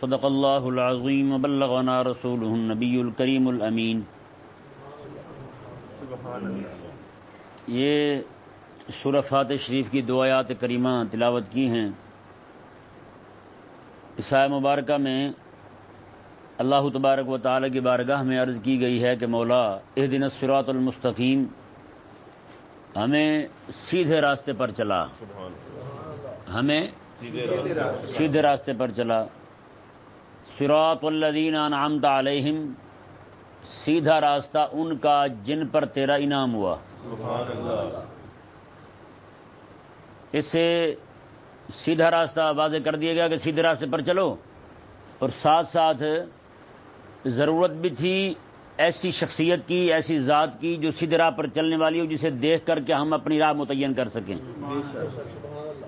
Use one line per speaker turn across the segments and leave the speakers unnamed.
صدق اللہ العظیم وبلغنا رسوله النبی الکریم الامین. یہ سورہ فاتح شریف کی دو آیات کریمہ تلاوت کی ہیں. عیسائی مبارکہ میں اللہ تبارک و تعالی کی بارگاہ میں عرض کی گئی ہے کہ مولا اہ دن سرات المستقیم ہمیں سیدھے راستے پر چلا۔ ہمیں سیدھے راستے پر چلا۔ سراط الدین انعامت علیہم، سیدھا راستہ ان کا جن پر تیرا انعام ہوا۔ اس سے سیدھا راستہ واضح کر دیا گیا کہ سیدھے راستے پر چلو۔ اور ساتھ ساتھ ضرورت بھی تھی ایسی شخصیت کی، ایسی ذات کی جو سیدھے راہ پر چلنے والی ہو، جسے دیکھ کر کے ہم اپنی راہ متعین کر سکیں۔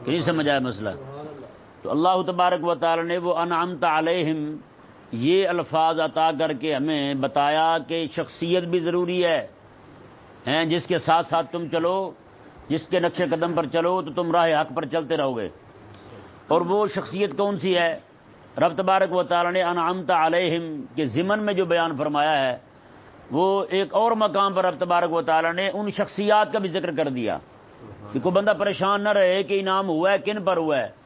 نہیں سمجھ آیا مسئلہ۔ تو اللہ تبارک و تعالی نے وہ انعامت علیہم، یہ الفاظ عطا کر کے ہمیں بتایا کہ شخصیت بھی ضروری ہے جس کے ساتھ ساتھ تم چلو، جس کے نقش قدم پر چلو تو تم راہ حق پر چلتے رہو گے۔ اور وہ شخصیت کون سی ہے؟ رب تبارک و تعالی نے انعامت علیہم کے ضمن میں جو بیان فرمایا ہے، وہ ایک اور مقام پر رب تبارک و تعالی نے ان شخصیات کا بھی ذکر کر دیا۔ کہ کوئی بندہ پریشان نہ رہے کہ انعام ہوا ہے، کن پر ہوا ہے۔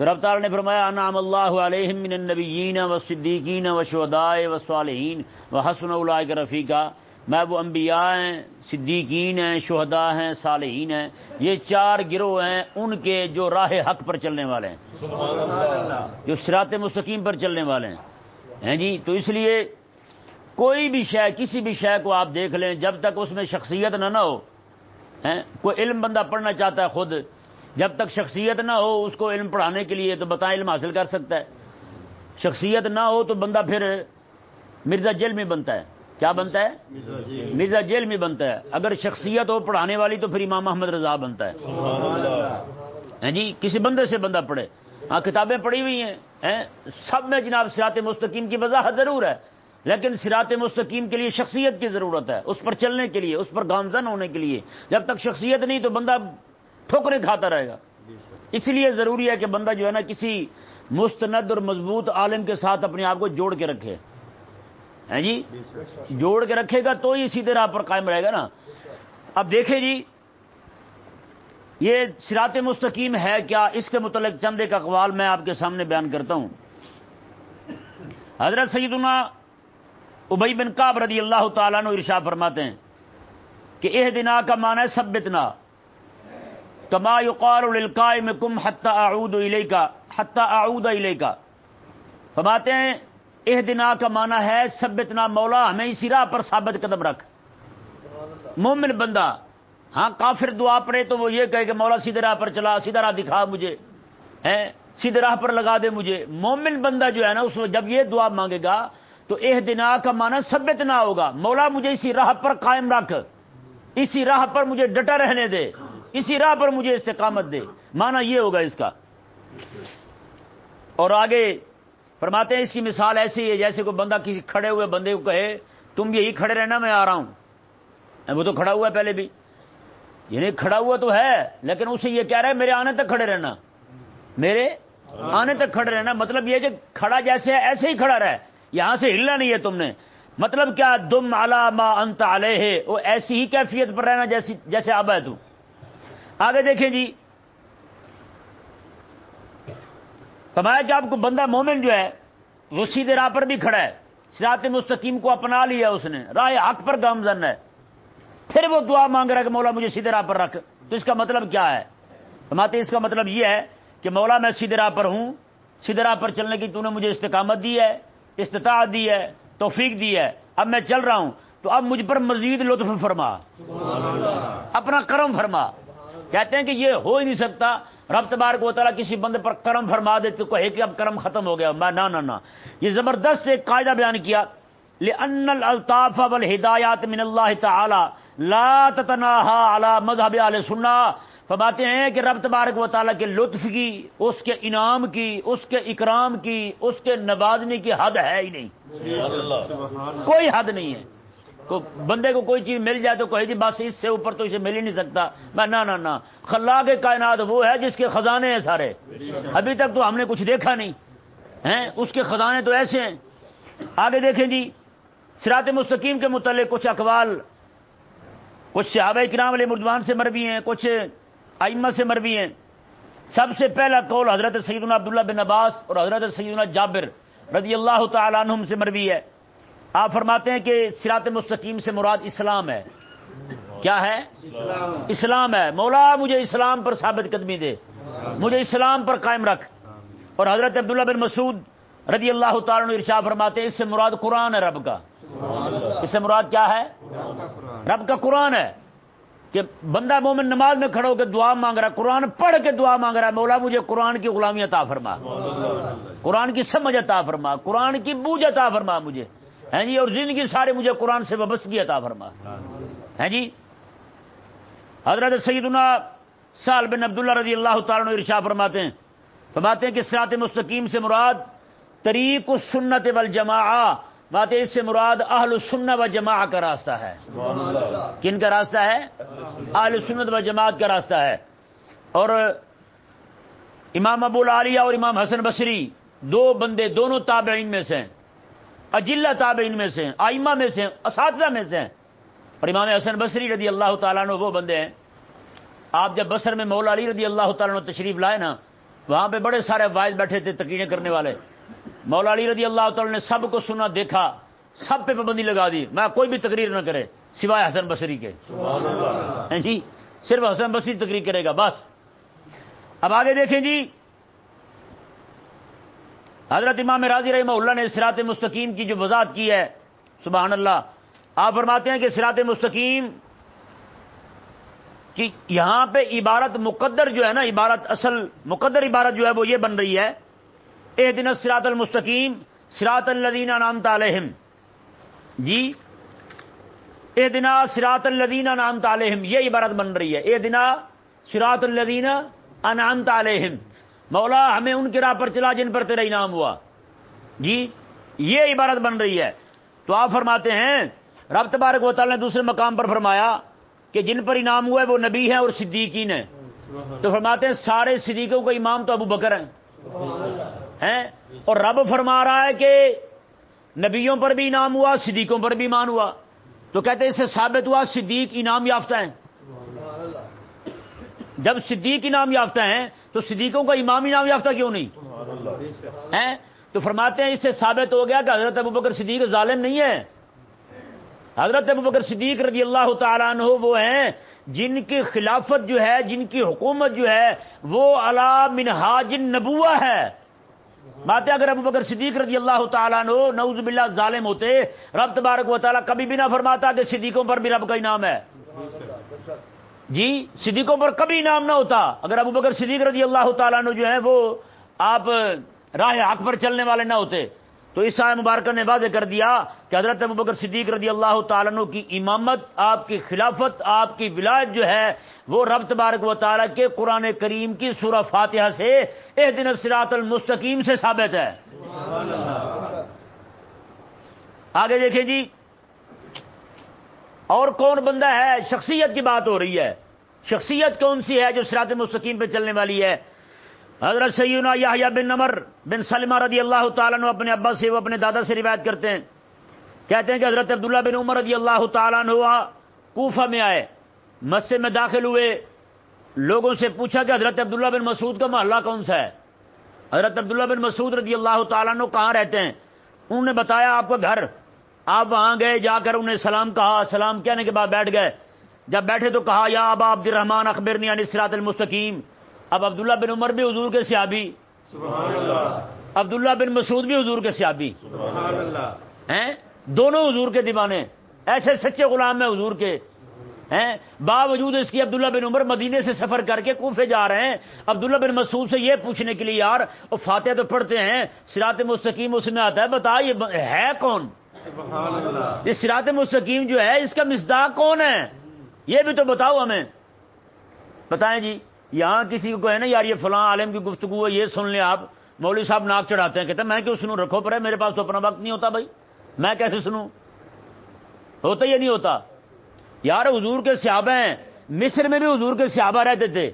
تو رب تعالی نے فرمایا انعام اللہ علیہم من النبیین و صدیقین و شہدائے و صالحین و حسن اللہ کے رفیقہ میں وہ انبیاء ہیں صدیقین ہیں شہداء ہیں صالحین ہیں۔ یہ چار گروہ ہیں ان کے جو راہ حق پر چلنے والے ہیں۔ جو شراط مستقیم پر چلنے والے ہیں۔ جی؟ تو اس لیے کوئی بھی شے کسی بھی شے کو آپ دیکھ لیں جب تک اس میں شخصیت نہ نہ ہو کوئی علم بندہ پڑھنا چاہتا ہے خود جب تک شخصیت نہ ہو اس کو علم پڑھانے کے لیے تو بتائیں علم حاصل کر سکتا ہے۔ شخصیت نہ ہو تو بندہ پھر مرزا جیل میں بنتا ہے۔ کیا بنتا ہے؟ مرزا جیل میں بنتا ہے۔ اگر شخصیت ہو پڑھانے والی تو پھر امام محمد رضا بنتا ہے۔ جی؟ کسی بندے سے بندہ پڑھے۔ ہاں کتابیں پڑھی ہوئی ہیں۔ سب میں جناب سرات مستقیم کی وضاحت ضرور ہے۔ لیکن سرات مستقیم کے لیے شخصیت کی ضرورت ہے۔ اس پر چلنے کے لیے، اس پر گامزن ہونے کے لیے۔ جب تک شخصیت نہیں تو بندہ ٹھوکرے کھاتا رہے گا۔ اس لیے ضروری ہے کہ بندہ جو ہے نا کسی مستند اور مضبوط عالم کے ساتھ اپنے آپ کو جوڑ کے رکھے۔ ہیں جی؟ جوڑ کے رکھے گا تو ہی سیدھے راہ پر قائم رہے گا نا۔ اب دیکھیں جی یہ سرات مستقیم ہے کیا؟ اس کے متعلق چند ایک اقوال میں آپ کے سامنے بیان کرتا ہوں۔ حضرت سیدنا ابئی بن کاب رضی اللہ تعالیٰ نے ارشا فرماتے ہیں کہ اح دنا کا معنی ہے سبتنا کما یقار القائے میں کم حتہ اعود علیہ کا حتہ اعود علیہ کا فرماتے ہیں اح دنا کا معنی ہے سبتنا مولا ہمیں اسی راہ پر ثابت قدم رکھ۔ مومن بندہ ہاں کافر دعا پڑے تو وہ یہ کہے کہ مولا سیدھے راہ پر چلا سیدھا راہ دکھا مجھے سیدھے راہ پر لگا دے مجھے۔ مومن بندہ جو ہے نا، اس جب یہ دعا مانگے گا تو اح دنا کا معنی سبت نہ ہوگا۔ مولا مجھے اسی راہ پر قائم رکھ، اسی راہ پر مجھے ڈٹا رہنے دے۔ اسی راہ پر مجھے استقامت دے۔ مانا یہ ہوگا اس کا۔ اور آگے فرماتے ہیں اس کی مثال ایسی ہے، جیسے کوئی بندہ کسی کھڑے ہوئے بندے کو کہے، تم یہی کھڑے رہنا، میں آ رہا ہوں۔ وہ تو کھڑا ہوا ہے پہلے بھی۔ یعنی کھڑا ہوا تو ہے، لیکن اسے یہ کہہ رہا ہے، میرے آنے تک کھڑے رہنا۔ میرے آنے تک کھڑے رہنا۔ مطلب یہ کہ کھڑا جیسے ہے، ایسے ہی کھڑا رہے۔ یہاں سے ہلنا نہیں ہے تم نے۔ مطلب کیا؟ دم الا ما انت علیہ۔ وہ ایسی ہی کیفیت پر رہنا جیسی جیسے اب ہے تو۔ آگے دیکھیں جی۔ فرمایا کہ آپ کو بندہ مومن جو ہے وہ سیدھے راہ پر بھی کھڑا ہے سرات مستقیم کو اپنا لیا اس نے راہ حق پر گامزن ہے۔ پھر وہ دعا مانگ رہا ہے کہ مولا مجھے سیدھے راہ پر رکھ۔ تو اس کا مطلب کیا ہے؟ فرماتے اس کا مطلب یہ ہے کہ مولا میں سیدھے راہ پر ہوں سیدھے راہ پر چلنے کی تو نے مجھے استقامت دی ہے استطاعت دی ہے توفیق دی ہے۔ اب میں چل رہا ہوں تو اب مجھ پر مزید لطف فرما۔ اپنا کرم فرما۔ کہتے ہیں کہ یہ ہو ہی نہیں سکتا۔ رب تبارک و تعالیٰ کسی بندے پر کرم فرما دے تو کہے کہ اب کرم ختم ہو گیا۔ میں نہ نہ یہ زبردست ایک قاعدہ بیان کیا۔ لأن الالطاف والہدایات من اللہ تعالی لا تتناہا علی مذہب علیہ سنہ فرماتے ہیں کہ رب تبارک و تعالیٰ کے لطف کی اس کے انعام کی اس کے اکرام کی اس کے نوازنے کی حد ہے ہی نہیں۔ کوئی حد نہیں ہے۔ بندے کو کوئی چیز مل جائے تو کہے جی بس اس سے اوپر تو اسے مل ہی نہیں سکتا۔ میں نہ نہ نہ۔ خلا کے کائنات وہ ہے جس کے خزانے ہیں سارے۔ ابھی تک تو ہم نے کچھ دیکھا نہیں۔ ہیں؟ اس کے خزانے تو ایسے ہیں۔ آگے دیکھیں جی۔ سرات مستقیم کے متعلق کچھ اقوال۔ کچھ صحابہ کرام علیہ مردوان سے مروی ہیں، کچھ آئمہ سے مروی ہیں۔ سب سے پہلا قول حضرت سیدنا عبداللہ بن عباس اور حضرت سیدنا جابر رضی اللہ تعالیٰ عنہم سے مروی ہے۔ آپ فرماتے ہیں کہ سرات مستقیم سے مراد اسلام ہے۔ کیا ہے؟ اسلام ہے۔ مولا مجھے اسلام پر ثابت قدمی دے۔ مجھے اسلام پر قائم رکھ۔ اور حضرت عبداللہ بن مسعود رضی اللہ تعالیٰ عنہ ارشاد فرماتے ہیں، اس سے مراد قرآن ہے رب کا۔ اس سے مراد کیا ہے؟ رب کا قرآن ہے۔ کہ بندہ مومن نماز میں کھڑا ہو کے دعا مانگ رہا ہے، قرآن پڑھ کے دعا مانگ رہا ہے، مولا مجھے قرآن کی غلامی عطا فرما۔ قرآن کی سمجھ عطا فرما، قرآن کی بوجھ عطا فرما مجھے۔ ہیں جی اور زندگی سارے مجھے قرآن سے وابستگی عطا فرما۔ ہیں جی؟ حضرت سیدنا سال بن عبداللہ رضی اللہ تعالیٰ نے ارشا فرماتے ہیں۔ فرماتے ہیں کہ سرات مستقیم سے مراد طریق السنت والجماع بات اس سے مراد اہل سنت و جماع کا راستہ ہے۔ کن کا راستہ ہے؟ اہل سنت و جماعت کا راستہ ہے۔ اور امام ابو العالیہ اور امام حسن بصری دو بندے، دونوں تابعین میں سے ہیں۔ اجلہ تابعین میں سے ہیں آئمہ میں سے ہیں اساتذہ میں سے ہیں۔ اور امام حسن بصری رضی اللہ تعالیٰ عنہ وہ بندے ہیں۔ آپ جب بصر میں مولا علی رضی اللہ تعالیٰ عنہ تشریف لائے نا وہاں پہ بڑے سارے وائز بیٹھے تھے تقریریں کرنے والے۔ مولا علی رضی اللہ تعالیٰ نے سب کو سنا دیکھا سب پہ پابندی لگا دی۔ میں کوئی بھی تقریر نہ کرے سوائے حسن بصری کے۔ جی؟ صرف حسن بصری تقریر کرے گا بس۔ اب آگے دیکھیں جی حضرت امام راضی رحمہ اللہ نے سرات مستقیم کی جو وضاحت کی ہے، سبحان اللہ، آپ فرماتے ہیں کہ سرات مستقیم کی یہاں پہ عبارت مقدر جو ہے نا، عبارت اصل مقدر عبارت جو ہے وہ یہ بن رہی ہے اے دن سرات المستقیم سرات الدینہ نام تعلیم جی اے دنا سرات الدینہ نام تعلیم یہ عبارت بن رہی ہے۔ اے دنا سرات الدینہ انعام تعلیم مولا ہمیں ان کی راہ پر چلا جن پر تیرا انعام ہوا۔ جی یہ عبارت بن رہی ہے۔ تو آپ فرماتے ہیں، رب تبارک و تعالی نے دوسرے مقام پر فرمایا کہ جن پر انعام ہوا ہے وہ نبی ہے اور صدیقین ہے تو فرماتے ہیں سارے صدیقوں کا امام تو ابو بکر ہیں؟ اور رب فرما رہا ہے کہ نبیوں پر بھی انعام ہوا، صدیقوں پر بھی ایمان ہوا۔ تو کہتے ہیں اس سے ثابت ہوا صدیق انعام یافتہ ہیں۔ جب صدیق انعام یافتہ ہیں تو صدیقوں کا امام انعام یافتہ کیوں نہیں؟ ہیں؟ تو فرماتے ہیں اس سے ثابت ہو گیا کہ حضرت ابو بکر صدیق ظالم نہیں ہے حضرت ابو بکر صدیق رضی اللہ تعالیٰ عنہ وہ ہیں جن کی خلافت جو ہے، جن کی حکومت جو ہے، وہ علا منہاج نبوہ ہے۔ باتیں اگر ابو بکر صدیق رضی اللہ تعالیٰ نو نعوذ باللہ ظالم ہوتے، رب تبارک و تعالیٰ کبھی بھی نہ فرماتا کہ صدیقوں پر بھی رب کا انعام ہے۔ جی صدیقوں پر کبھی انعام نہ ہوتا۔ اگر ابو بکر صدیق رضی اللہ تعالیٰ جو ہے وہ آپ راہ حق پر چلنے والے نہ ہوتے۔ تو اس آئے مبارکہ نے واضح کر دیا کہ حضرت ابو بکر صدیق رضی اللہ تعالیٰ کی امامت، آپ کی خلافت، آپ کی ولایت جو ہے، وہ رب تبارک و تعالیٰ کے قرآن کریم کی سورہ فاتحہ سے ایک دن سراط المستقیم سے ثابت ہے۔ آگے دیکھیں جی۔ اور کون بندہ ہے؟ شخصیت کی بات ہو رہی ہے۔ شخصیت کون سی ہے جو سرات مستقیم پہ چلنے والی ہے؟ حضرت سیدنا یا بن نمر بن سلمہ رضی اللہ تعالیٰ نے اپنے ابا سے، وہ اپنے دادا سے روایت کرتے ہیں۔ کہتے ہیں کہ حضرت عبداللہ بن عمر رضی اللہ تعالیٰ نے کوفہ میں آئے، مسجد میں داخل ہوئے۔ لوگوں سے پوچھا کہ حضرت عبداللہ بن مسعود کا محلہ کون سا ہے؟ حضرت عبداللہ بن مسعود رضی اللہ تعالیٰ نے کہاں رہتے ہیں؟ انہوں نے بتایا آپ کا گھر۔ آپ وہاں گئے جا کر انہیں سلام کہا سلام کہنے کے بعد بیٹھ گئے۔ جب بیٹھے تو کہا یا ابا عبد الرحمان اخبرنی عن سرات المستقیم۔ اب عبداللہ بن عمر بھی حضور کے سیابی عبداللہ بن مسعود بھی حضور کے سیابی ہیں؟ دونوں حضور کے دیوانے۔ ایسے سچے غلام ہیں حضور کے۔ ہیں؟ باوجود اس کی عبداللہ بن عمر مدینے سے سفر کر کے کوفے جا رہے ہیں۔ عبداللہ بن مسعود سے یہ پوچھنے کے لیے یار وہ فاتح تو پڑھتے ہیں سرات مستقیم اس میں آتا ہے بتا یہ ہے کون؟ یہ سرات مستقیم جو ہے، اس کا مزداق کون ہے؟ یہ بھی تو بتاؤ ہمیں۔ بتائیں جی یہاں کسی کو ہے نا، یار یہ فلاں عالم کی گفتگو ہے، یہ سن لیں آپ۔ مولوی صاحب ناک چڑھاتے ہیں، کہتے ہیں، میں کیوں سنوں؟ رکھو پر ہے میرے پاس تو اپنا وقت نہیں ہوتا بھائی۔ میں کیسے سنوں؟ ہوتا یہ نہیں ہوتا۔ یار، حضور کے صحابہ ہیں۔ مصر میں بھی حضور کے صحابہ رہتے تھے۔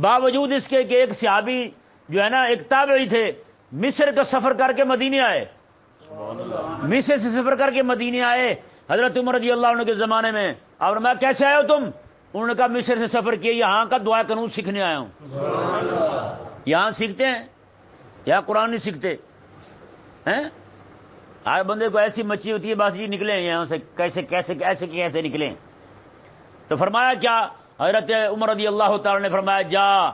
باوجود اس کے کہ ایک صحابی جو ہے نا، ایک تابعی تھے، مصر کا سفر کر کے مدینے آئے۔ مصر سے سفر کر کے مدینے آئے، حضرت عمر رضی اللہ عنہ کے زمانے میں۔ اور میں کیسے آیا ہوں تم؟ انہوں نے کہا مصر سے سفر کیا یہاں کا دعا قانون سیکھنے آیا ہوں۔ یہاں سیکھتے ہیں؟ یا قرآن نہیں سیکھتے۔ ہیں؟ ہر بندے کو ایسی مچھی ہوتی ہے، بس جی نکلے یہاں سے، کیسے کیسے کیسے کیسے نکلیں تو فرمایا، کیا؟ حضرت عمر رضی اللہ تعالی نے فرمایا، جا۔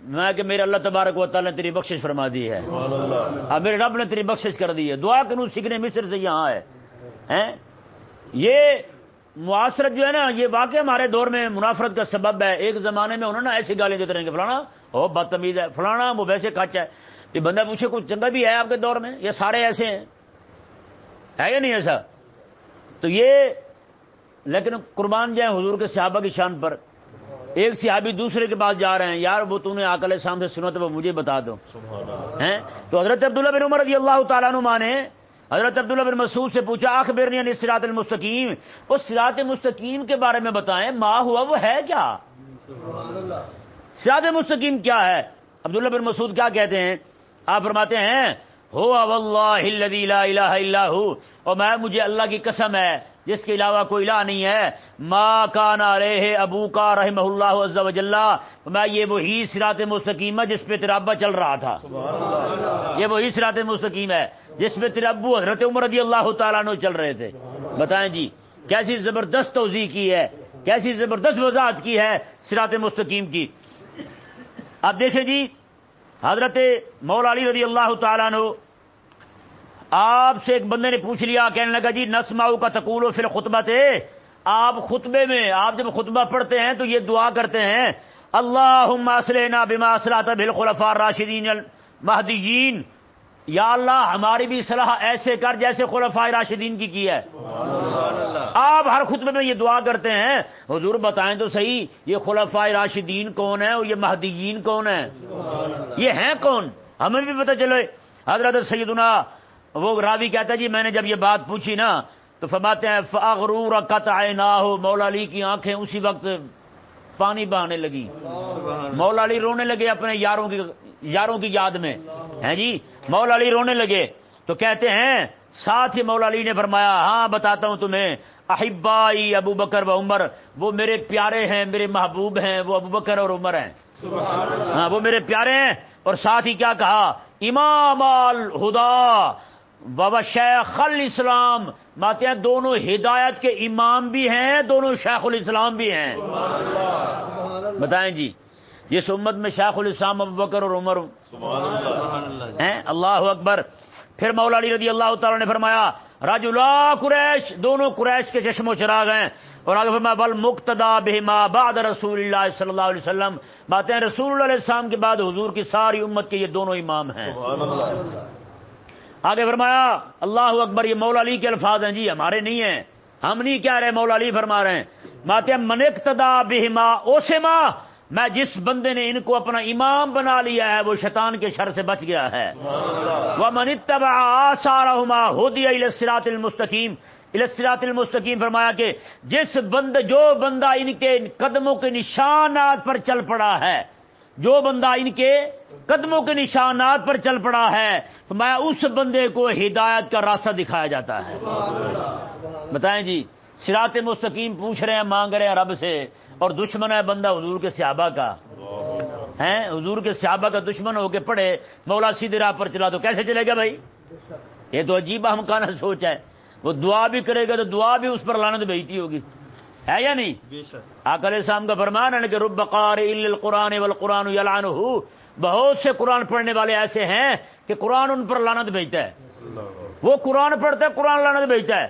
میں کہ میرے اللہ تبارک و تعالی نے تیری بخشش فرما دی ہے۔ اب میرے رب نے تیری بخشش کر دی ہے۔ دعا قانون سیکھنے مصر سے یہاں ہے یہ معاشرت جو ہے نا یہ واقع ہمارے دور میں منافرت کا سبب ہے۔ ایک زمانے میں انہوں نے ایسی گالی دیتے رہیں گے فلانا ہو بدتمیز ہے فلانا وہ ویسے کچ ہے۔ یہ بندہ پوچھے کچھ چنگا بھی ہے آپ کے دور میں؟ یہ سارے ایسے ہیں۔ ہے یا نہیں ایسا؟ تو یہ لیکن قربان جائیں حضور کے صحابہ کی شان پر۔ ایک صحابی دوسرے کے پاس جا رہے ہیں یار وہ تم نے آکل شام سے سنا تو وہ مجھے بتا دو۔ تو حضرت عبداللہ بن عمر رضی اللہ تعالیٰ نما نے حضرت عبداللہ بن مسعود سے پوچھا آخر نے سراط المستقیم اس سراط مستقیم کے بارے میں بتائیں ماں ہوا وہ ہے کیا؟ سراط مستقیم کیا ہے؟ عبداللہ بن مسعود کیا کہتے ہیں؟ آپ فرماتے ہیں ہو الہ الا ہو اور میں مجھے اللہ کی قسم ہے جس کے علاوہ کوئی الہ نہیں ہے۔ ما کانا رہے ابو کا رحم اللہ عز و میں یہ وہی سرات مستقیم ہے جس پہ ترابا چل رہا تھا۔ یہ وہی سرات مستقیم ہے جس میں تیرے ابو حضرت عمر رضی اللہ تعالیٰ نے چل رہے تھے۔ بتائیں جی کیسی زبردست توضیع کی ہے، کیسی زبردست وضاحت کی ہے سرات مستقیم کی۔ اب دیکھیں جی حضرت مولا علی رضی اللہ تعالیٰ نے آپ سے ایک بندے نے پوچھ لیا کہنے لگا جی نسماؤ کا تقول و پھر خطبہ تھے آپ خطبے میں آپ جب خطبہ پڑھتے ہیں تو یہ دعا کرتے ہیں اللہ بما بما بالخلفاء راشدین المہدیین۔ یا اللہ ہماری بھی صلاح ایسے کر جیسے خلفاء راشدین کی کی ہے۔ آپ ہر خطبے میں یہ دعا کرتے ہیں حضور بتائیں تو صحیح یہ خلفاء راشدین کون ہے اور یہ مہدیین کون ہے یہ ہیں کون؟ ہمیں بھی پتہ چلے۔ حضرت سیدنا وہ راوی کہتا جی میں نے جب یہ بات پوچھی نا تو فرماتے ہیں فاغرور قطع نہ ہو مولا علی کی آنکھیں اسی وقت پانی بہانے لگی۔ مولا علی رونے لگے اپنے یاروں کی یاروں کی یاد میں۔ ہیں جی؟ مولا علی رونے لگے۔ تو کہتے ہیں ساتھ ہی مولا علی نے فرمایا ہاں بتاتا ہوں تمہیں احبائی ابو بکر و عمر وہ میرے پیارے ہیں میرے محبوب ہیں وہ ابو بکر اور عمر ہیں۔ ہاں وہ میرے پیارے ہیں۔ اور ساتھ ہی کیا کہا امام الہدا۔ بابا شیخ الاسلام ماتے ہیں دونوں ہدایت کے امام بھی ہیں دونوں شیخ الاسلام بھی ہیں۔ بتائیں جی جس امت میں شیخ الاسلام ابو بکر اور عمر ہیں؟ اللہ اکبر۔ پھر مولا علی رضی اللہ تعالی نے فرمایا راج اللہ قریش دونوں قریش کے چشم و چراغ ہیں۔ اور آگے فرمایا بل مقتدا بہما بعد رسول اللہ صلی اللہ علیہ وسلم۔ باتیں رسول اللہ علیہ السلام کے بعد حضور کی ساری امت کے یہ دونوں امام ہیں۔ آگے فرمایا اللہ اکبر یہ مولا علی کے الفاظ ہیں جی ہمارے نہیں ہیں۔ ہم نہیں کہہ رہے مولا علی فرما رہے ہیں۔ ماتے منقتدا بہما اوسما میں جس بندے نے ان کو اپنا امام بنا لیا ہے وہ شیطان کے شر سے بچ گیا ہے۔ وہ منتبا سارا ہودی السرات المستقیم۔ السرات المستقیم فرمایا کہ جس بند جو بندہ ان کے قدموں کے نشانات پر چل پڑا ہے جو بندہ ان کے قدموں کے نشانات پر چل پڑا ہے تو میں اس بندے کو ہدایت کا راستہ دکھایا جاتا ہے۔ بتائیں جی سرات مستقیم پوچھ رہے ہیں مانگ رہے ہیں رب سے اور دشمن ہے بندہ حضور کے صحابہ کا۔ ہے حضور کے صحابہ کا دشمن ہو کے پڑے مولا سیدھے راہ پر چلا تو کیسے چلے گا بھائی؟ یہ تو عجیب ہم کا سوچ ہے۔ وہ دعا بھی کرے گا تو دعا بھی اس پر لانت بھیجتی ہوگی۔ ہے یا نہیں؟ آکل شام کا فرمان ہے کہ رب قار القرآن والقرآن یلان بہت سے قرآن پڑھنے والے ایسے ہیں کہ قرآن ان پر لانت بھیجتا ہے۔ وہ قرآن پڑھتا ہے، قرآن لانت بھیجتا ہے۔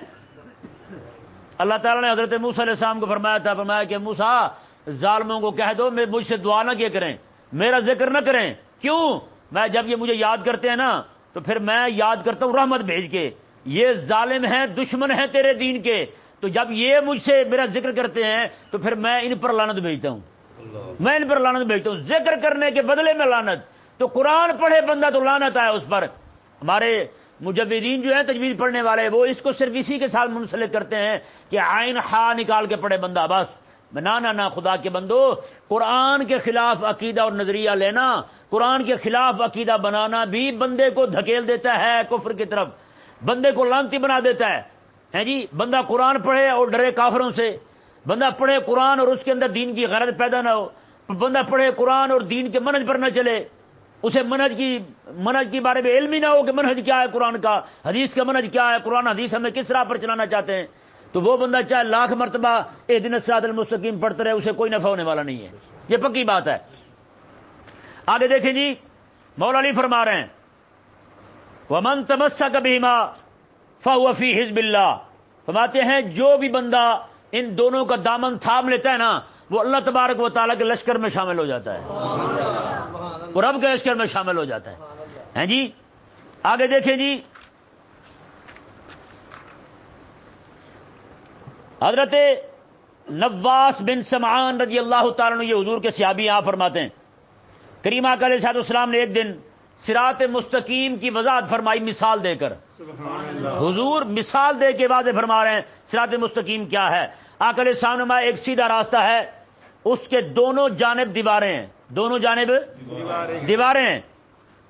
اللہ تعالیٰ نے حضرت موسیٰ علیہ السلام کو فرمایا تھا، فرمایا کہ موسا ظالموں کو کہہ دو، میں مجھ سے دعا نہ کیا کریں۔ میرا ذکر نہ کریں۔ کیوں؟ میں جب یہ مجھے یاد کرتے ہیں نا، تو پھر میں یاد کرتا ہوں رحمت بھیج کے۔ یہ ظالم ہیں، دشمن ہیں تیرے دین کے۔ تو جب یہ مجھ سے میرا ذکر کرتے ہیں، تو پھر میں ان پر لانت بھیجتا ہوں۔ میں ان پر لانت بھیجتا ہوں۔ ذکر کرنے کے بدلے میں لانت تو قرآن پڑھے بندہ تو لانت آئے اس پر۔ ہمارے مجبدین جو ہیں تجویز پڑھنے والے، وہ اس کو صرف اسی کے ساتھ منسلک کرتے ہیں کہ آئین خا نکال کے پڑھے بندہ۔ بس۔ نہ نہ خدا کے بندو، قرآن کے خلاف عقیدہ اور نظریہ لینا، قرآن کے خلاف عقیدہ بنانا بھی بندے کو دھکیل دیتا ہے کفر کی طرف۔ بندے کو لانتی بنا دیتا ہے۔ جی؟ بندہ قرآن پڑھے اور ڈرے کافروں سے۔ بندہ پڑھے قرآن اور اس کے اندر دین کی غرض پیدا نہ ہو، بندہ پڑھے قرآن اور دین کے منج پر نہ چلے، اسے منج کی منج کے بارے میں علم ہی نہ ہو کہ منج کیا ہے قرآن کا، حدیث کا منج کیا ہے، قرآن حدیث ہمیں کس طرح پر چلانا چاہتے ہیں؟ تو وہ بندہ چاہے لاکھ مرتبہ اے دن سعد المستقیم پڑھتا رہے، اسے کوئی نفع ہونے والا نہیں ہے۔ یہ پکی بات ہے۔ آگے دیکھیں جی مولا علی فرما رہے ہیں۔ وہ من تمسا کبھی ماں فی ہزب اللہ فرماتے ہیں، جو بھی بندہ ان دونوں کا دامن تھام لیتا ہے نا وہ اللہ تبارک و تعالیٰ کے لشکر میں شامل ہو جاتا ہے۔ وہ رب کے لشکر میں شامل ہو جاتا ہے۔ جی؟ آگے دیکھیں جی۔ حضرت نواس بن سمعان رضی اللہ تعالیٰ یہ حضور کے سیابی یہاں فرماتے ہیں۔ کریمہ کل صاحب السلام نے ایک دن سرات مستقیم کی وضاحت فرمائی مثال دے کر۔ حضور مثال دے کے واضح فرما رہے ہیں سرات مستقیم کیا ہے۔ آکل سامنے ایک سیدھا راستہ ہے۔ اس کے دونوں جانب دیواریں ہیں۔ دونوں جانب دیواریں ہیں۔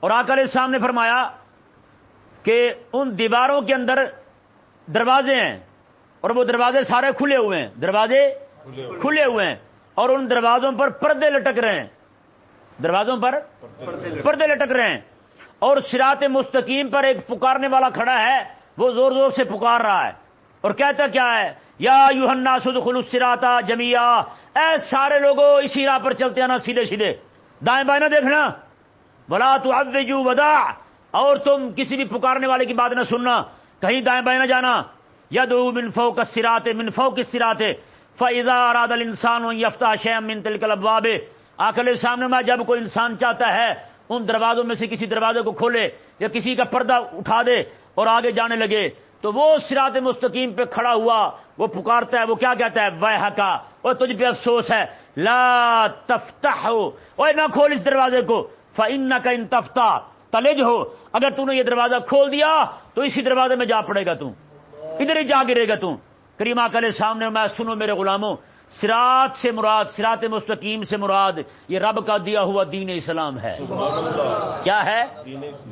اور آکل سامنے فرمایا کہ ان دیواروں کے اندر دروازے ہیں اور وہ دروازے سارے کھلے ہوئے ہیں۔ دروازے کھلے ہوئے ہیں۔ اور ان دروازوں پر پردے لٹک رہے ہیں۔ دروازوں پر پردے لٹک رہے ہیں۔ اور سرات مستقیم پر ایک پکارنے والا کھڑا ہے۔ وہ زور زور سے پکار رہا ہے۔ اور کہتا کیا ہے؟ یا یوہنا سد خلوص سراتا جمیا اے سارے لوگوں اسی راہ پر چلتے ہیں نا سیدھے سیدھے۔ دائیں بائیں نہ دیکھنا۔ بلا تو اب ودا۔ اور تم کسی بھی پکارنے والے کی بات نہ سننا۔ کہیں دائیں بائیں نہ جانا۔ یدو منفو کا سراتے منفو کے سراتے فضا اراد انسان یفتہ شیم من تلکل ابواب آکل سامنے میں جب کوئی انسان چاہتا ہے ان دروازوں میں سے کسی دروازے کو کھولے یا کسی کا پردہ اٹھا دے اور آگے جانے لگے تو وہ سرات مستقیم پہ کھڑا ہوا وہ پکارتا ہے وہ کیا کہتا ہے؟ وہ کا وہ تجھ پہ افسوس ہے۔ لا تفتح ہو نہ کھول اس دروازے کو۔ فن کا ان تفتا تلج ہو۔ اگر تو نے یہ دروازہ کھول دیا تو اسی دروازے میں جا پڑے گا تم ادھر ہی جا گرے گا تم کریما کلے سامنے میں سنو میرے غلاموں سرات سے مراد سرات مستقیم سے مراد یہ رب کا دیا ہوا دین اسلام ہے۔ کیا ہے؟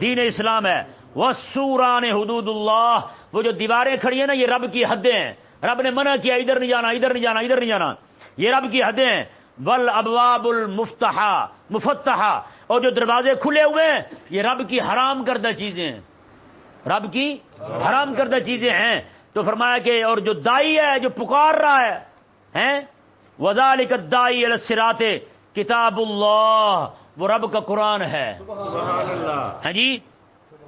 دین اسلام۔ ہے۔ وہ سوران حدود اللہ وہ جو دیواریں کھڑی ہیں نا یہ رب کی حدیں ہیں۔ رب نے منع کیا ادھر نہیں جانا ادھر نہیں جانا ادھر نہیں جانا۔ یہ رب کی حدیں ہیں۔ ول ابواب المفتہ مفتحا اور جو دروازے کھلے ہوئے ہیں یہ رب کی حرام کردہ چیزیں ہیں۔ رب کی حرام کردہ چیزیں ہیں۔ تو فرمایا کہ اور جو دائی ہے جو پکار رہا ہے ہیں؟ وزال دائی السرات کتاب اللہ۔ وہ رب کا قرآن ہے۔ ہاں جی؟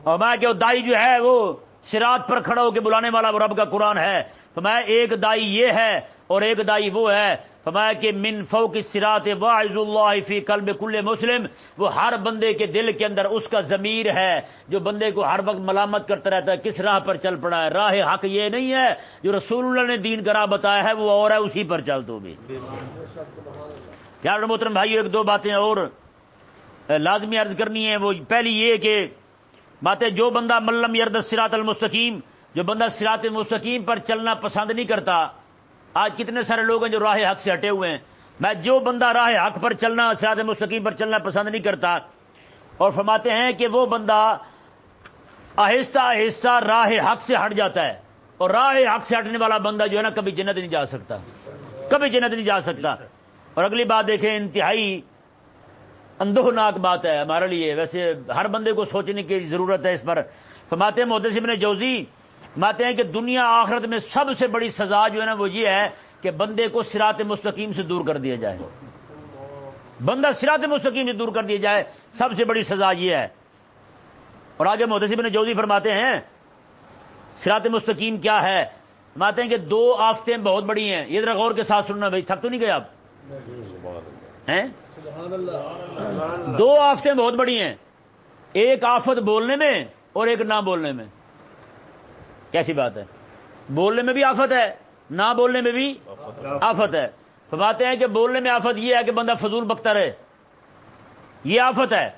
اور میں کہ دائی جو ہے وہ سرات پر کھڑا ہو کے بلانے والا رب کا قرآن ہے۔ تو میں ایک دائی یہ ہے اور ایک دائی وہ ہے۔ فرمایا کہ من کی سرات واعظ اللہ فی قلب کل مسلم۔ وہ ہر بندے کے دل کے اندر اس کا ضمیر ہے جو بندے کو ہر وقت ملامت کرتا رہتا ہے، کس راہ پر چل پڑا ہے۔ راہ حق یہ نہیں ہے، جو رسول اللہ نے دین کرا بتایا ہے، وہ اور ہے، اسی پر چل تو بھی۔ پیار محترم بھائی ایک دو باتیں اور لازمی عرض کرنی ہے وہ پہلی یہ کہ باتیں جو بندہ ملم یرد سرات المستقیم، جو بندہ سرات المستقیم پر چلنا پسند نہیں کرتا، آج کتنے سارے لوگ ہیں جو راہ حق سے ہٹے ہوئے ہیں۔ میں جو بندہ راہ حق پر چلنا سیاد مستقیم پر چلنا پسند نہیں کرتا، اور فرماتے ہیں کہ وہ بندہ آہستہ آہستہ راہ حق سے ہٹ جاتا ہے، اور راہ حق سے ہٹنے والا بندہ جو ہے نا کبھی جنت نہیں جا سکتا، کبھی جنت نہیں جا سکتا۔ اور اگلی بات دیکھیں، انتہائی اندوہناک بات ہے ہمارے لیے۔ ویسے ہر بندے کو سوچنے کی ضرورت ہے اس پر۔ فرماتے ہیں محدث نے جوزی ماتے ہیں کہ دنیا آخرت میں سب سے بڑی سزا جو ہے نا وہ یہ ہے کہ بندے کو سرات مستقیم سے دور کر دیا جائے۔ بندہ سرات مستقیم سے دور کر دیا جائے سب سے بڑی سزا یہ ہے۔ اور آگے محدثب نے جوزی فرماتے ہیں سرات مستقیم کیا ہے؟ فرماتے ہیں کہ دو آفتیں بہت بڑی ہیں۔ یہ ذرا غور کے ساتھ سننا بھائی تھک تو نہیں گئے آپ؟ دو آفتیں بہت بڑی ہیں. ایک آفت بولنے میں اور ایک نہ بولنے میں. کیسی بات ہے؟ بولنے میں بھی آفت ہے نہ بولنے میں بھی آفت ہے. فرماتے ہیں کہ بولنے میں آفت یہ ہے کہ بندہ فضول بکتا رہے. یہ آفت ہے.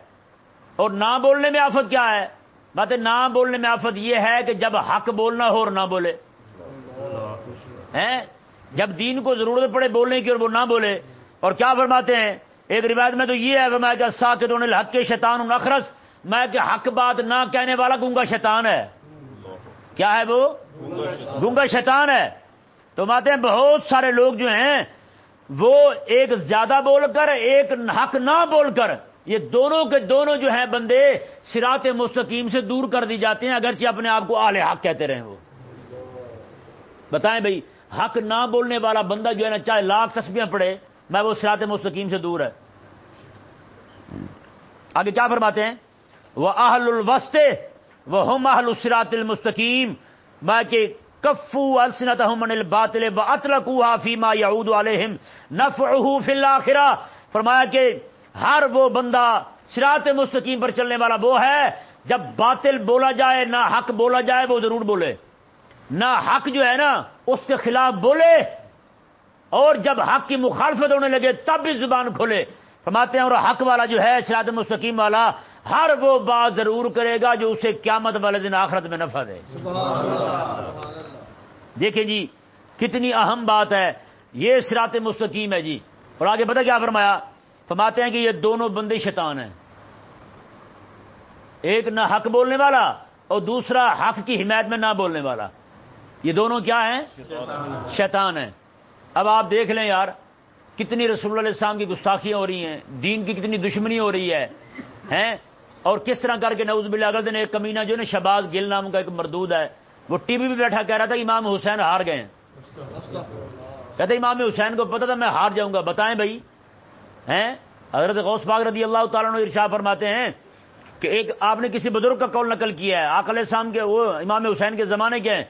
اور نہ بولنے میں آفت کیا ہے؟ بات نہ بولنے میں آفت یہ ہے کہ جب حق بولنا ہو اور نہ بولے. جب دین کو ضرورت پڑے بولنے کی اور وہ نہ بولے. اور کیا فرماتے ہیں؟ ایک روایت میں تو یہ ہے فرمایا کہ سا کے حق کے شیطان نخرس میں کہ حق بات نہ کہنے والا گونگا شیطان ہے۔ کیا ہے وہ؟ گونگا شیطان ہے۔ تو ماتے ہیں بہت سارے لوگ جو ہیں، وہ ایک زیادہ بول کر، ایک حق نہ بول کر، یہ دونوں کے دونوں جو ہیں بندے سرات مستقیم سے دور کر دی جاتے ہیں، اگرچہ اپنے آپ کو آل حق کہتے رہے وہ۔ بتائیں بھائی، حق نہ بولنے والا بندہ جو ہے نا، چاہے لاکھ تسبیاں پڑے میں وہ سرات مستقیم سے دور ہے۔ آگے کیا فرماتے ہیں؟ وہ اہل الوسط، وہ ہم اہل السرات المستقیم، میں کہ کفو السنت الباطل و اطلقوها فيما يعود عليهم نفعه في الاخره فرمایا کہ ہر وہ بندہ سرات مستقیم پر چلنے والا وہ ہے، جب باطل بولا جائے نہ حق بولا جائے، وہ ضرور بولے۔ نہ حق جو ہے نا، اس کے خلاف بولے اور جب حق کی مخالفت ہونے لگے تب بھی زبان کھولے فرماتے ہیں اور حق والا جو ہے سرات مستقیم والا، ہر وہ بات ضرور کرے گا جو اسے قیامت والے دن آخرت میں نفع دے۔ دیکھیں جی کتنی اہم بات ہے۔ یہ سرات مستقیم ہے جی۔ اور آگے پتہ کیا فرمایا؟ فرماتے ہیں کہ یہ دونوں بندے شیطان ہیں۔ ایک نہ حق بولنے والا اور دوسرا حق کی حمایت میں نہ بولنے والا۔ یہ دونوں کیا ہیں؟ شیطان ہیں۔ اب آپ دیکھ لیں یار، کتنی رسول اللہ علیہ السلام کی گستاخیاں ہو رہی ہیں، دین کی کتنی دشمنی ہو رہی ہے، ہیں؟ اور کس طرح کر کے نوز بلا دن ایک کمینہ جو نا شباز گل نام کا ایک مردود ہے، وہ ٹی وی پہ بیٹھا کہہ رہا تھا امام حسین ہار گئے کہتے امام حسین کو پتا تھا میں ہار جاؤں گا، بتائیں بھائی، ہیں؟ حضرت غوث پاک رضی اللہ تعالیٰ نے ارشا فرماتے ہیں کہ ایک آپ نے کسی بزرگ کا قول نقل کیا ہے آکل شام کے، وہ امام حسین کے زمانے کے ہیں۔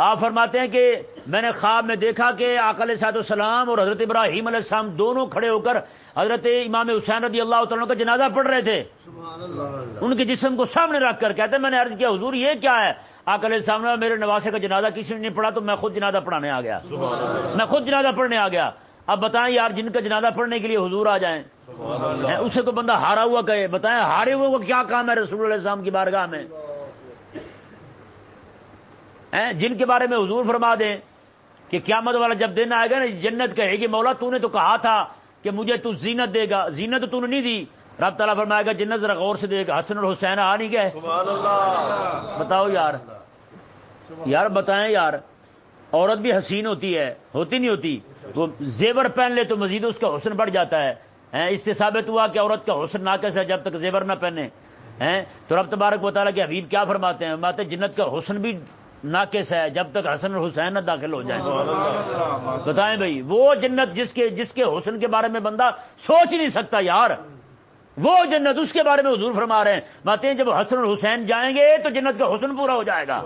آپ فرماتے ہیں کہ میں نے خواب میں دیکھا کہ آکل صاحب السلام اور حضرت ابراہیم علیہ السلام دونوں کھڑے ہو کر حضرت امام حسین رضی اللہ تعالیٰ کا جنازہ پڑھ رہے تھے۔ ان کے جسم کو سامنے رکھ کر کہتے ہیں میں نے عرض کیا حضور یہ کیا ہے؟ آکل سامنے میرے نواسے کا جنازہ کسی نے نہیں پڑھا تو میں خود جنازہ پڑھانے آ گیا۔ میں خود جنازہ پڑھنے آ گیا۔ اب بتائیں یار جن کا جنازہ پڑھنے کے لیے حضور آ جائیں۔ اسے تو بندہ ہارا ہوا کہے بتائیں ہارے ہوئے کو کیا کام ہے رسول اللہ السلام کی بارگاہ میں؟ جن کے بارے میں حضور فرما دیں کہ قیامت والا جب دن آئے گا نا جنت کہے گی مولا تو نے تو کہا تھا کہ مجھے تو زینت دے گا۔ زینت تو نے نہیں دی۔ رب تعالیٰ فرمائے گا جنت ذرا غور سے دے گا حسن اور حسین آ نہیں گئے۔ بتاؤ یار۔ یار بتائیں یار عورت بھی حسین ہوتی ہے ہوتی نہیں ہوتی۔ وہ زیور پہن لے تو مزید اس کا حسن بڑھ جاتا ہے۔ اس سے ثابت ہوا کہ عورت کا حسن نہ کیسے جب تک زیور نہ پہنے۔ تو رب تبارک بتا کہ حبیب کیا فرماتے ہیں؟ فرماتے جنت کا حسن بھی ناقص ہے جب تک حسن حسین نہ داخل ہو جائیں بتائیں بھائی وہ جنت جس کے جس کے حسن کے بارے میں بندہ سوچ نہیں سکتا یار۔ وہ جنت اس کے بارے میں حضور فرما رہے ہیں۔ باتیں ہیں جب حسن حسین جائیں گے تو جنت کا حسن پورا ہو جائے گا۔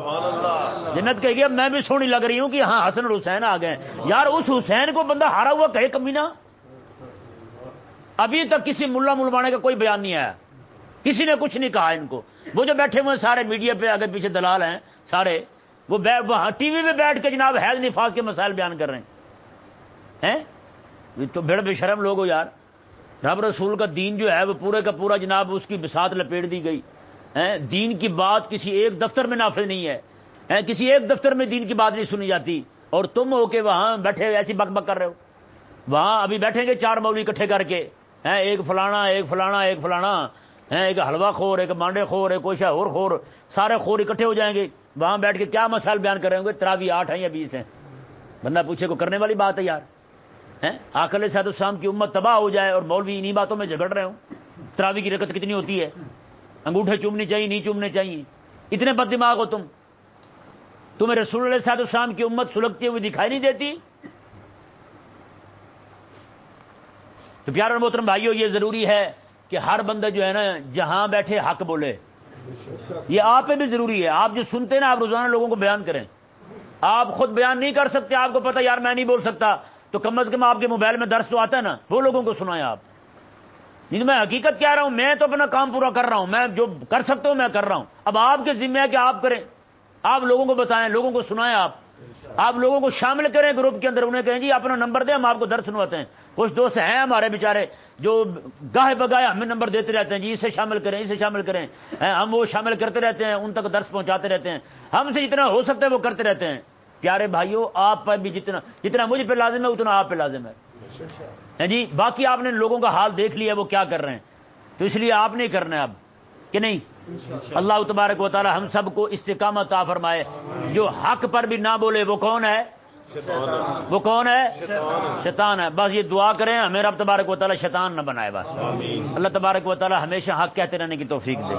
جنت کہے گی اب میں بھی سونی لگ رہی ہوں کہ ہاں حسن حسین آ گئے۔ یار اس حسین کو بندہ ہارا ہوا کہے کمی نا ابھی تک کسی ملا ملوانے کا کوئی بیان نہیں آیا۔ کسی نے کچھ نہیں کہا ان کو۔ وہ جو بیٹھے ہوئے سارے میڈیا پہ اگر پیچھے دلال ہیں سارے وہ وہاں ٹی وی پہ بیٹھ کے جناب حیض نفاذ کے مسائل بیان کر رہے ہیں۔ تو بھیڑ بے شرم لوگ ہو یار۔ رب رسول کا دین جو ہے، وہ پورے کا پورا جناب اس کی بسات لپیٹ دی گئی۔ دین کی بات کسی ایک دفتر میں نافذ نہیں ہے۔ کسی ایک دفتر میں دین کی بات نہیں سنی جاتی۔ اور تم ہو کے وہاں بیٹھے ایسی بک بک کر رہے ہو۔ وہاں ابھی بیٹھیں گے چار مولوی اکٹھے کر کے۔ ایک فلانا ایک فلانا ایک فلانا۔ ایک حلوہ خور، ایک مانڈے خور، ایک کوشا اور خور۔ سارے خور اکٹھے ہو جائیں گے۔ وہاں بیٹھ کے کیا مسائل بیان کر رہے ہوں گے؟ تراوی آٹھ ہیں یا بیس ہیں؟ بندہ پوچھے کو کرنے والی بات ہے یار؟ آکل صاحب السلام کی امت تباہ ہو جائے اور مولوی انہیں باتوں میں جھگڑ رہے ہوں؟ تراوی کی رکت کتنی ہوتی ہے؟ انگوٹھے چومنی چاہیے، نہیں چومنے چاہیے؟ اتنے بد دماغ ہو تم؟ تمہیں رسول اللہ صاحب السلام کی امت سلگتی ہوئی دکھائی نہیں دیتی؟ تو پیار اور محترم، بھائیو، یہ ضروری ہے کہ ہر بندہ جو ہے نا، جہاں بیٹھے، حق بولے۔ یہ آپ پہ بھی ضروری ہے۔ آپ جو سنتے نا، آپ روزانہ لوگوں کو بیان کریں۔ آپ خود بیان نہیں کر سکتے، آپ کو پتا یار میں نہیں بول سکتا۔ تو کم از کم آپ کے موبائل میں درس تو آتا ہے نا۔ وہ لوگوں کو سنائیں آپ۔ نہیں میں حقیقت کہہ رہا ہوں، میں تو اپنا کام پورا کر رہا ہوں۔ میں جو کر سکتا ہوں، میں کر رہا ہوں۔ اب آپ کے ذمہ ہے کہ آپ کریں۔ آپ لوگوں کو بتائیں، لوگوں کو سنائیں آپ۔ آپ لوگوں کو شامل کریں گروپ کے اندر، انہیں کہیں جی اپنا نمبر دیں، ہم آپ کو درد سنواتے ہیں۔ کچھ دوست ہیں ہمارے بےچارے جو گاہے بگاہے ہمیں نمبر دیتے رہتے ہیں۔ جی اسے شامل کریں، اسے شامل کریں۔ ہم وہ شامل کرتے رہتے ہیں، ان تک درس پہنچاتے رہتے ہیں۔ ہم سے جتنا ہو سکتا ہے وہ کرتے رہتے ہیں۔ پیارے بھائیوں آپ پر بھی جتنا جتنا مجھ پہ لازم ہے، اتنا آپ پہ لازم ہے۔ جی باقی آپ نے لوگوں کا حال دیکھ لیا وہ کیا کر رہے ہیں؟ تو اس لیے آپ نہیں کرنا اب۔ کہ نہیں اللہ تبارک و تعالی ہم سب کو استقامت آ فرمائے جو حق پر بھی نہ بولے وہ کون ہے وہ کون ہے شیطان ہے بس یہ دعا کریں ہمیں رب تبارک و تعالی شیطان نہ بنائے بس اللہ تبارک و تعالی ہمیشہ حق کہتے رہنے کی توفیق دے